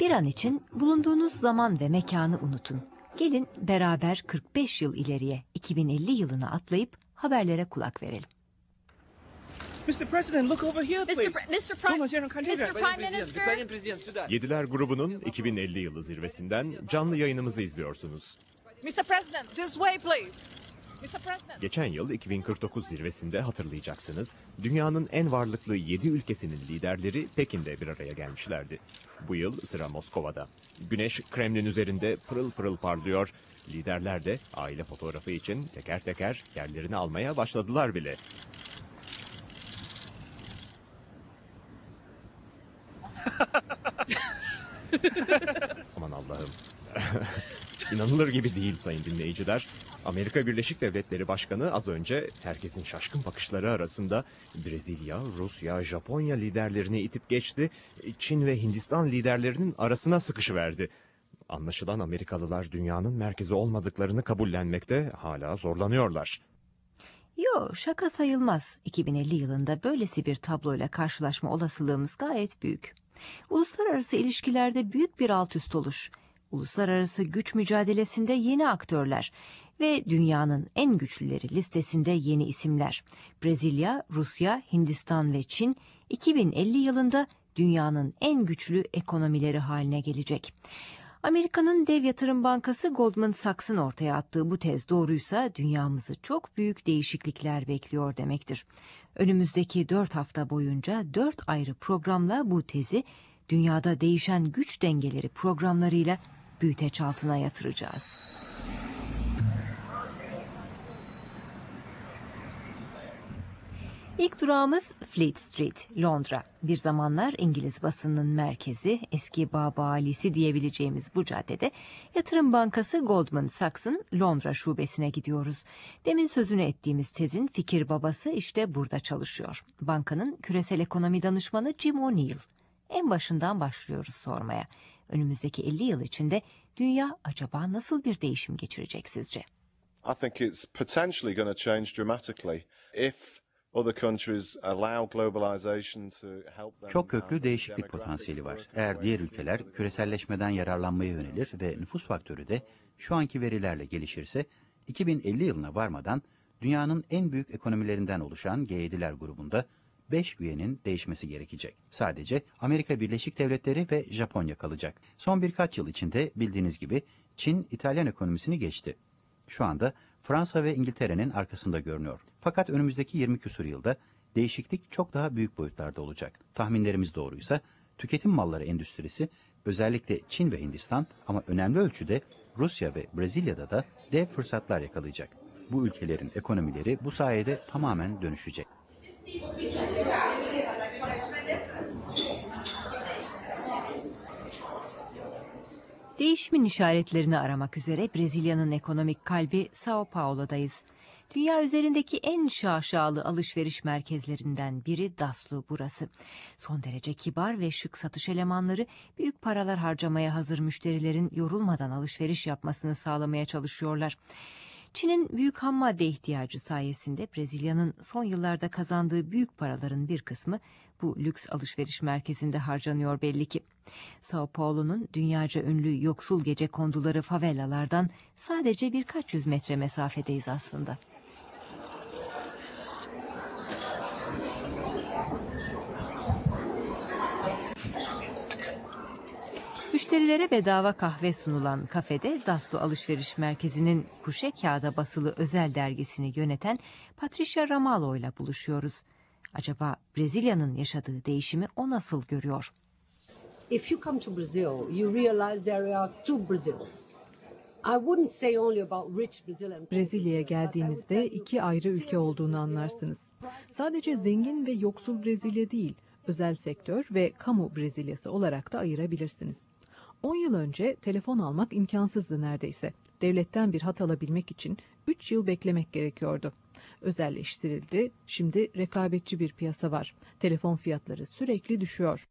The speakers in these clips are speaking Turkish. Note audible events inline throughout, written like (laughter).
Bir an için bulunduğunuz zaman ve mekanı unutun. Gelin beraber 45 yıl ileriye 2050 yılına atlayıp haberlere kulak verelim. Mr. President, look over here, please. Mr. Prime, Mr. Prime Minister, Yediler grubunun 2050 yılı zirvesinden canlı yayınımızı izliyorsunuz. Mr. President, this way, please. Mr. President. Geçen yıl 2049 zirvesinde hatırlayacaksınız, dünyanın en varlıklı 7 ülkesinin liderleri Pekin'de bir araya gelmişlerdi. Bu yıl sıra Moskova'da. Güneş Kremlin üzerinde pırıl pırıl parlıyor. Liderler de aile fotoğrafı için teker teker yerlerini almaya başladılar bile. (laughs) Aman Allah'ım. (laughs) İnanılır gibi değil sayın dinleyiciler. Amerika Birleşik Devletleri Başkanı az önce herkesin şaşkın bakışları arasında Brezilya, Rusya, Japonya liderlerini itip geçti. Çin ve Hindistan liderlerinin arasına sıkışıverdi. Anlaşılan Amerikalılar dünyanın merkezi olmadıklarını kabullenmekte hala zorlanıyorlar. Yo şaka sayılmaz. 2050 yılında böylesi bir tabloyla karşılaşma olasılığımız gayet büyük. Uluslararası ilişkilerde büyük bir alt üst oluş. Uluslararası güç mücadelesinde yeni aktörler ve dünyanın en güçlüleri listesinde yeni isimler. Brezilya, Rusya, Hindistan ve Çin 2050 yılında dünyanın en güçlü ekonomileri haline gelecek. Amerika'nın dev yatırım bankası Goldman Sachs'ın ortaya attığı bu tez doğruysa dünyamızı çok büyük değişiklikler bekliyor demektir. Önümüzdeki dört hafta boyunca dört ayrı programla bu tezi dünyada değişen güç dengeleri programlarıyla büyüteç altına yatıracağız. İlk durağımız Fleet Street, Londra. Bir zamanlar İngiliz basınının merkezi, eski baba alisi diyebileceğimiz bu caddede yatırım bankası Goldman Sachs'ın Londra şubesine gidiyoruz. Demin sözünü ettiğimiz tezin fikir babası işte burada çalışıyor. Bankanın küresel ekonomi danışmanı Jim O'Neill. En başından başlıyoruz sormaya. Önümüzdeki 50 yıl içinde dünya acaba nasıl bir değişim geçirecek sizce? I think it's potentially going to change dramatically if. Çok köklü değişiklik potansiyeli var. Eğer diğer ülkeler küreselleşmeden yararlanmaya yönelir ve nüfus faktörü de şu anki verilerle gelişirse 2050 yılına varmadan dünyanın en büyük ekonomilerinden oluşan G7'ler grubunda 5 üyenin değişmesi gerekecek. Sadece Amerika Birleşik Devletleri ve Japonya kalacak. Son birkaç yıl içinde bildiğiniz gibi Çin İtalyan ekonomisini geçti. Şu anda Fransa ve İngiltere'nin arkasında görünüyor. Fakat önümüzdeki 20 küsur yılda değişiklik çok daha büyük boyutlarda olacak. Tahminlerimiz doğruysa tüketim malları endüstrisi özellikle Çin ve Hindistan ama önemli ölçüde Rusya ve Brezilya'da da dev fırsatlar yakalayacak. Bu ülkelerin ekonomileri bu sayede tamamen dönüşecek. Değişimin işaretlerini aramak üzere Brezilya'nın ekonomik kalbi Sao Paulo'dayız. Dünya üzerindeki en şaşalı alışveriş merkezlerinden biri Daslu burası. Son derece kibar ve şık satış elemanları büyük paralar harcamaya hazır müşterilerin yorulmadan alışveriş yapmasını sağlamaya çalışıyorlar. Çin'in büyük ham madde ihtiyacı sayesinde Brezilya'nın son yıllarda kazandığı büyük paraların bir kısmı bu lüks alışveriş merkezinde harcanıyor belli ki. Sao Paulo'nun dünyaca ünlü yoksul gece konduları favelalardan sadece birkaç yüz metre mesafedeyiz aslında. Müşterilere bedava kahve sunulan kafede Daslo Alışveriş Merkezi'nin kuşe kağıda basılı özel dergisini yöneten Patricia Ramalho ile buluşuyoruz. Acaba Brezilya'nın yaşadığı değişimi o nasıl görüyor? If you come to Brazil, you realize there are two Brazils. I wouldn't say only about rich Brazilian Brezilya'ya geldiğinizde iki ayrı ülke olduğunu anlarsınız. Sadece zengin ve yoksul Brezilya değil, özel sektör ve kamu Brezilyası olarak da ayırabilirsiniz. 10 yıl önce telefon almak imkansızdı neredeyse. Devletten bir hat alabilmek için 3 yıl beklemek gerekiyordu. Özelleştirildi, şimdi rekabetçi bir piyasa var. Telefon fiyatları sürekli düşüyor.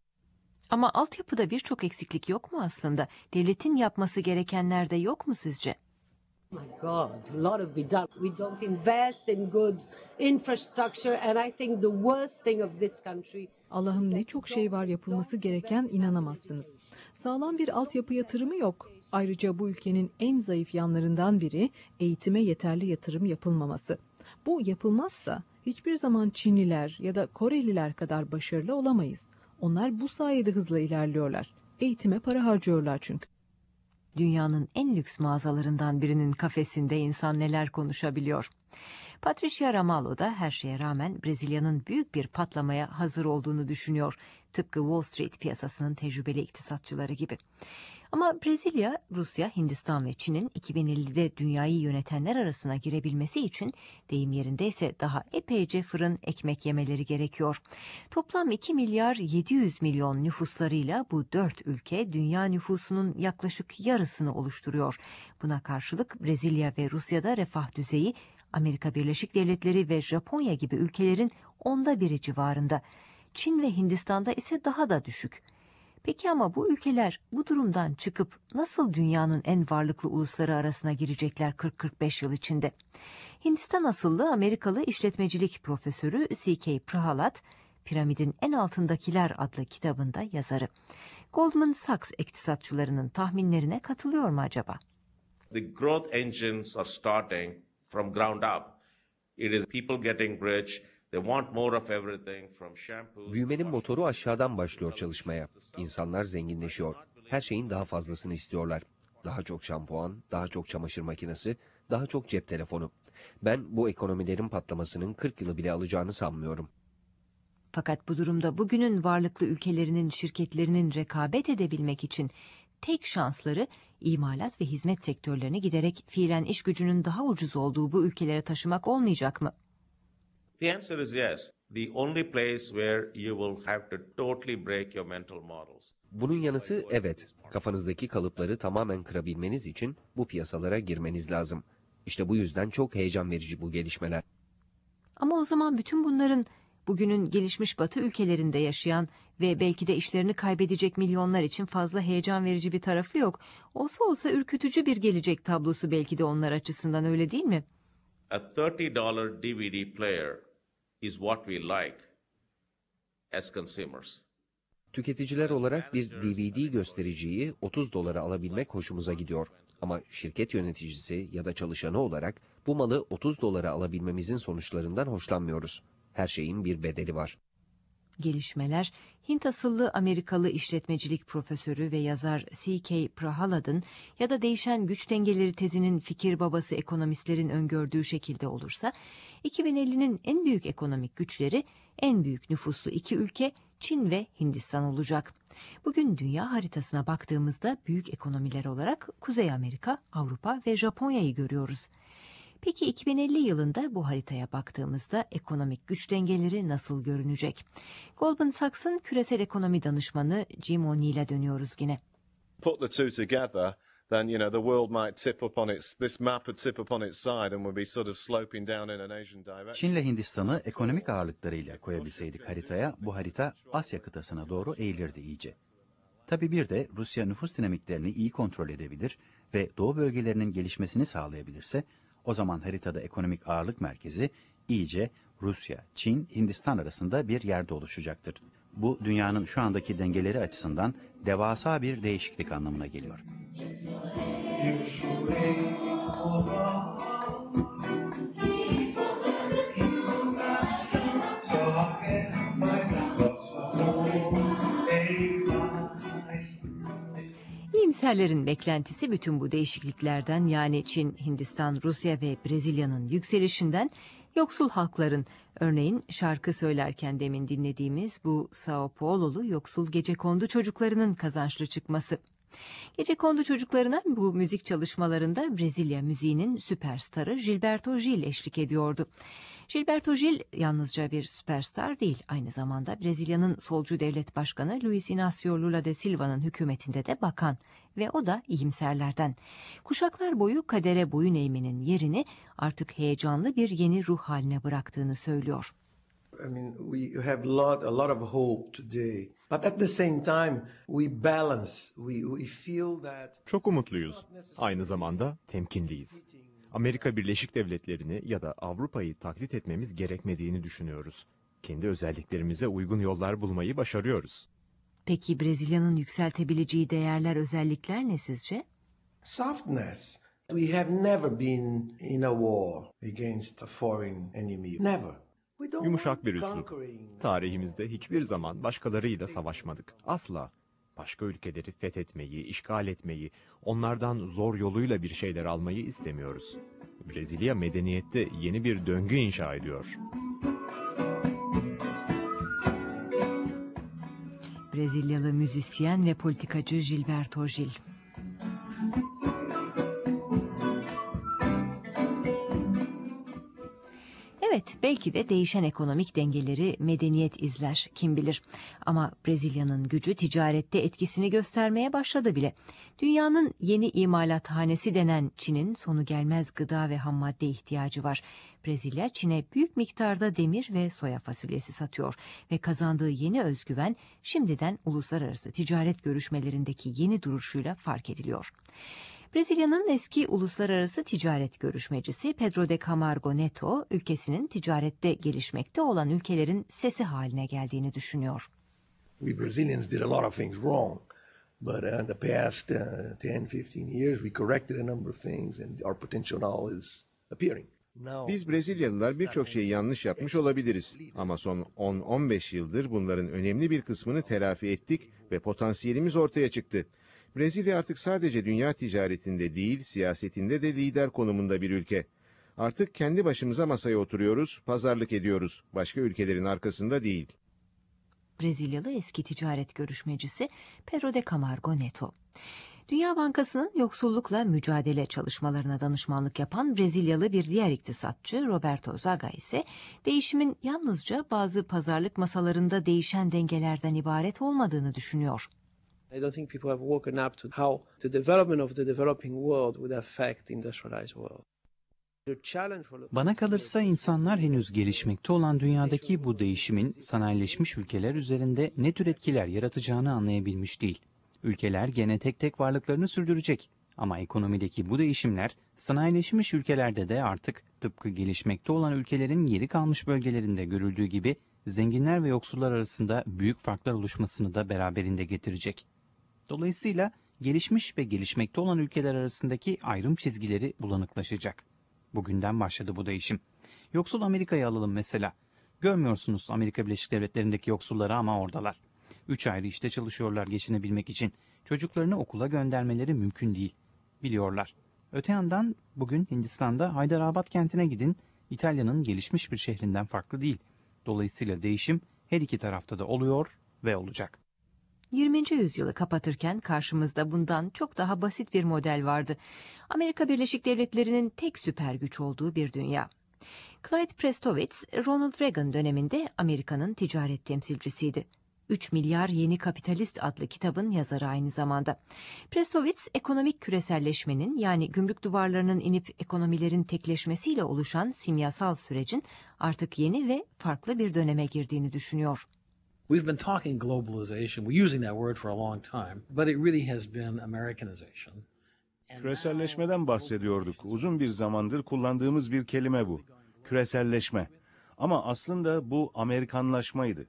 Ama altyapıda birçok eksiklik yok mu aslında? Devletin yapması gerekenler de yok mu sizce? My God, a lot of be done. We don't invest in good infrastructure, and I think the worst thing of this country Allah'ım ne çok şey var yapılması gereken inanamazsınız. Sağlam bir altyapı yatırımı yok. Ayrıca bu ülkenin en zayıf yanlarından biri eğitime yeterli yatırım yapılmaması. Bu yapılmazsa hiçbir zaman Çinliler ya da Koreliler kadar başarılı olamayız. Onlar bu sayede hızla ilerliyorlar. Eğitime para harcıyorlar çünkü. Dünyanın en lüks mağazalarından birinin kafesinde insan neler konuşabiliyor. Patricia Ramalho da her şeye rağmen Brezilya'nın büyük bir patlamaya hazır olduğunu düşünüyor. Tıpkı Wall Street piyasasının tecrübeli iktisatçıları gibi. Ama Brezilya, Rusya, Hindistan ve Çin'in 2050'de dünyayı yönetenler arasına girebilmesi için deyim yerindeyse daha epeyce fırın ekmek yemeleri gerekiyor. Toplam 2 milyar 700 milyon nüfuslarıyla bu dört ülke dünya nüfusunun yaklaşık yarısını oluşturuyor. Buna karşılık Brezilya ve Rusya'da refah düzeyi Amerika Birleşik Devletleri ve Japonya gibi ülkelerin onda biri civarında. Çin ve Hindistan'da ise daha da düşük. Peki ama bu ülkeler bu durumdan çıkıp nasıl dünyanın en varlıklı ulusları arasına girecekler 40-45 yıl içinde? Hindistan asıllı Amerikalı işletmecilik profesörü C.K. Prahalat, Piramidin En Altındakiler adlı kitabında yazarı. Goldman Sachs iktisatçılarının tahminlerine katılıyor mu acaba? the growth engines are starting from ground up. It is people getting rich. They want more of everything from shampoos. Büyümenin motoru aşağıdan başlıyor çalışmaya. İnsanlar zenginleşiyor. Her şeyin daha fazlasını istiyorlar. Daha çok şampuan, daha çok çamaşır makinesi, daha çok cep telefonu. Ben bu ekonomilerin patlamasının 40 yılı bile alacağını sanmıyorum. Fakat bu durumda bugünün varlıklı ülkelerinin şirketlerinin rekabet edebilmek için tek şansları imalat ve hizmet sektörlerini giderek fiilen iş gücünün daha ucuz olduğu bu ülkelere taşımak olmayacak mı? The answer is yes. The only place where you will have to totally break your mental models. Bunun yanıtı evet. Kafanızdaki kalıpları tamamen kırabilmeniz için bu piyasalara girmeniz lazım. İşte bu yüzden çok heyecan verici bu gelişmeler. Ama o zaman bütün bunların bugünün gelişmiş batı ülkelerinde yaşayan ve belki de işlerini kaybedecek milyonlar için fazla heyecan verici bir tarafı yok. Olsa olsa ürkütücü bir gelecek tablosu belki de onlar açısından öyle değil mi? A $30 DVD player is what we like as consumers. Tüketiciler olarak bir DVD göstericiyi 30 dolara alabilmek hoşumuza gidiyor. Ama şirket yöneticisi ya da çalışanı olarak bu malı 30 dolara alabilmemizin sonuçlarından hoşlanmıyoruz. Her şeyin bir bedeli var. Gelişmeler, Hint asıllı Amerikalı işletmecilik profesörü ve yazar C.K. Prahalad'ın ya da değişen güç dengeleri tezinin fikir babası ekonomistlerin öngördüğü şekilde olursa, 2050'nin en büyük ekonomik güçleri en büyük nüfuslu iki ülke Çin ve Hindistan olacak. Bugün dünya haritasına baktığımızda büyük ekonomiler olarak Kuzey Amerika, Avrupa ve Japonya'yı görüyoruz. Peki 2050 yılında bu haritaya baktığımızda ekonomik güç dengeleri nasıl görünecek? Goldman Sachs'ın küresel ekonomi danışmanı Jim O'Neill'e dönüyoruz yine. Put the two together, then you know the world might tip up on its this map would tip up on its side and would be sort of sloping down in an Asian direction. Çin'le Hindistan'ı ekonomik ağırlıklarıyla koyabilseydik haritaya, bu harita Asya kıtasına doğru eğilirdi iyice. Tabii bir de Rusya nüfus dinamiklerini iyi kontrol edebilir ve doğu bölgelerinin gelişmesini sağlayabilirse, o zaman haritada ekonomik ağırlık merkezi iyice Rusya, Çin, Hindistan arasında bir yerde oluşacaktır. Bu dünyanın şu andaki dengeleri açısından devasa bir değişiklik anlamına geliyor. İyimserlerin beklentisi bütün bu değişikliklerden yani Çin, Hindistan, Rusya ve Brezilya'nın yükselişinden yoksul halkların örneğin şarkı söylerken demin dinlediğimiz bu Sao Paulo'lu yoksul gecekondu çocuklarının kazançlı çıkması. Gecekondu çocuklarına bu müzik çalışmalarında Brezilya müziğinin süperstarı Gilberto Gil eşlik ediyordu. Gilberto Gil yalnızca bir süperstar değil, aynı zamanda Brezilya'nın solcu devlet başkanı Luiz Inácio Lula da Silva'nın hükümetinde de bakan ve o da iyimserlerden. Kuşaklar boyu kadere boyun eğmenin yerini artık heyecanlı bir yeni ruh haline bıraktığını söylüyor. I mean, we have lot, a lot of hope today. But at the same time, we balance. We, we feel that Çok umutluyuz. Aynı zamanda temkinliyiz. Amerika Birleşik Devletleri'ni ya da Avrupa'yı taklit etmemiz gerekmediğini düşünüyoruz. Kendi özelliklerimize uygun yollar bulmayı başarıyoruz. Peki Brezilya'nın yükseltebileceği değerler, özellikler ne sizce? Softness. We have never been in a war against a foreign enemy. Never. Yumuşak bir üslup. Tarihimizde hiçbir zaman başkalarıyla savaşmadık. Asla. Başka ülkeleri fethetmeyi, işgal etmeyi, onlardan zor yoluyla bir şeyler almayı istemiyoruz. Brezilya medeniyette yeni bir döngü inşa ediyor. Brezilyalı müzisyen ve politikacı Gilberto Gil. Evet, belki de değişen ekonomik dengeleri medeniyet izler, kim bilir. Ama Brezilya'nın gücü ticarette etkisini göstermeye başladı bile. Dünyanın yeni imalathanesi denen Çin'in sonu gelmez gıda ve ham madde ihtiyacı var. Brezilya, Çin'e büyük miktarda demir ve soya fasulyesi satıyor ve kazandığı yeni özgüven şimdiden uluslararası ticaret görüşmelerindeki yeni duruşuyla fark ediliyor. Brezilya'nın eski uluslararası ticaret görüşmecisi Pedro de Camargo Neto, ülkesinin ticarette gelişmekte olan ülkelerin sesi haline geldiğini düşünüyor. We Brazilians did a lot of things wrong. But in the past uh, 10, 15 years, we corrected a number of things, and our potential now is appearing. Biz Brezilyalılar birçok şeyi yanlış yapmış olabiliriz ama son 10-15 yıldır bunların önemli bir kısmını telafi ettik ve potansiyelimiz ortaya çıktı. Brezilya artık sadece dünya ticaretinde değil, siyasetinde de lider konumunda bir ülke. Artık kendi başımıza masaya oturuyoruz, pazarlık ediyoruz. Başka ülkelerin arkasında değil. Brezilyalı eski ticaret görüşmecisi Pedro de Camargo Neto. Dünya Bankası'nın yoksullukla mücadele çalışmalarına danışmanlık yapan Brezilyalı bir diğer iktisatçı Roberto Zaga ise değişimin yalnızca bazı pazarlık masalarında değişen dengelerden ibaret olmadığını düşünüyor. I don't think people have woken up to how the development of the developing world would affect the industrialized world. Bana kalırsa insanlar henüz gelişmekte olan dünyadaki bu değişimin sanayileşmiş ülkeler üzerinde ne tür etkiler yaratacağını anlayabilmiş değil. Ülkeler gene tek tek varlıklarını sürdürecek. Ama ekonomideki bu değişimler sanayileşmiş ülkelerde de artık tıpkı gelişmekte olan ülkelerin geri kalmış bölgelerinde görüldüğü gibi zenginler ve yoksullar arasında büyük farklar oluşmasını da beraberinde getirecek. Dolayısıyla gelişmiş ve gelişmekte olan ülkeler arasındaki ayrım çizgileri bulanıklaşacak. Bugünden başladı bu değişim. Yoksul Amerika'yı alalım mesela. Görmüyorsunuz Amerika Birleşik Devletleri'ndeki yoksulları ama oradalar. Üç ayrı işte çalışıyorlar geçinebilmek için. Çocuklarını okula göndermeleri mümkün değil. Biliyorlar. Öte yandan bugün Hindistan'da Hyderabad kentine gidin. İtalya'nın gelişmiş bir şehrinden farklı değil. Dolayısıyla değişim her iki tarafta da oluyor ve olacak. 20. yüzyılı kapatırken karşımızda bundan çok daha basit bir model vardı. Amerika Birleşik Devletleri'nin tek süper güç olduğu bir dünya. Clyde Prestowitz, Ronald Reagan döneminde Amerika'nın ticaret temsilcisiydi. 3 milyar yeni kapitalist adlı kitabın yazarı aynı zamanda. Prestowitz, ekonomik küreselleşmenin yani gümrük duvarlarının inip ekonomilerin tekleşmesiyle oluşan simyasal sürecin artık yeni ve farklı bir döneme girdiğini düşünüyor. We've been talking globalization. We're using that word for a long time, but it really has been Americanization. Küreselleşmeden bahsediyorduk. Uzun bir zamandır kullandığımız bir kelime bu. Küreselleşme. Ama aslında bu Amerikanlaşmaydı.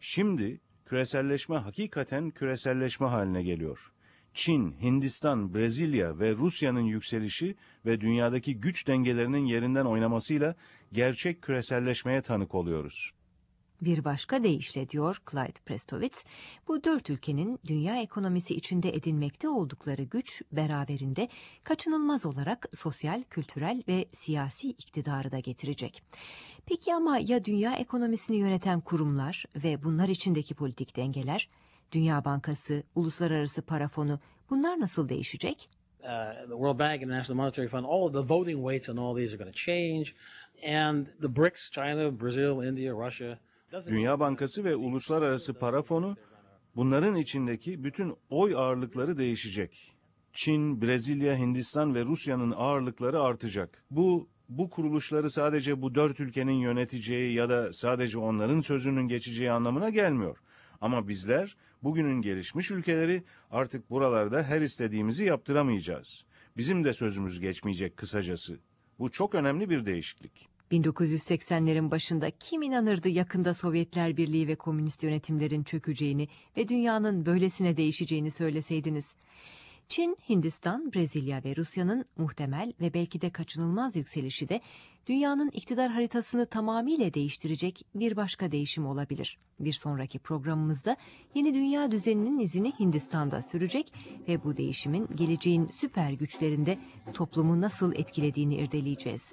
Şimdi küreselleşme hakikaten küreselleşme haline geliyor. Çin, Hindistan, Brezilya ve Rusya'nın yükselişi ve dünyadaki güç dengelerinin yerinden oynamasıyla gerçek küreselleşmeye tanık oluyoruz. Bir başka deyişle diyor Clyde Prestowitz, bu dört ülkenin dünya ekonomisi içinde edinmekte oldukları güç beraberinde kaçınılmaz olarak sosyal, kültürel ve siyasi iktidarı da getirecek. Peki ama ya dünya ekonomisini yöneten kurumlar ve bunlar içindeki politik dengeler, Dünya Bankası, Uluslararası Para Fonu bunlar nasıl değişecek? Uh, the World Bank and the National Monetary Fund, all of the voting weights on all these are going to change. And the BRICS, China, Brazil, India, Russia, Dünya Bankası ve Uluslararası Para Fonu bunların içindeki bütün oy ağırlıkları değişecek. Çin, Brezilya, Hindistan ve Rusya'nın ağırlıkları artacak. Bu bu kuruluşları sadece bu dört ülkenin yöneteceği ya da sadece onların sözünün geçeceği anlamına gelmiyor. Ama bizler bugünün gelişmiş ülkeleri artık buralarda her istediğimizi yaptıramayacağız. Bizim de sözümüz geçmeyecek kısacası. Bu çok önemli bir değişiklik. 1980'lerin başında kim inanırdı yakında Sovyetler Birliği ve komünist yönetimlerin çökeceğini ve dünyanın böylesine değişeceğini söyleseydiniz. Çin, Hindistan, Brezilya ve Rusya'nın muhtemel ve belki de kaçınılmaz yükselişi de dünyanın iktidar haritasını tamamıyla değiştirecek bir başka değişim olabilir. Bir sonraki programımızda yeni dünya düzeninin izini Hindistan'da sürecek ve bu değişimin geleceğin süper güçlerinde toplumu nasıl etkilediğini irdeleyeceğiz.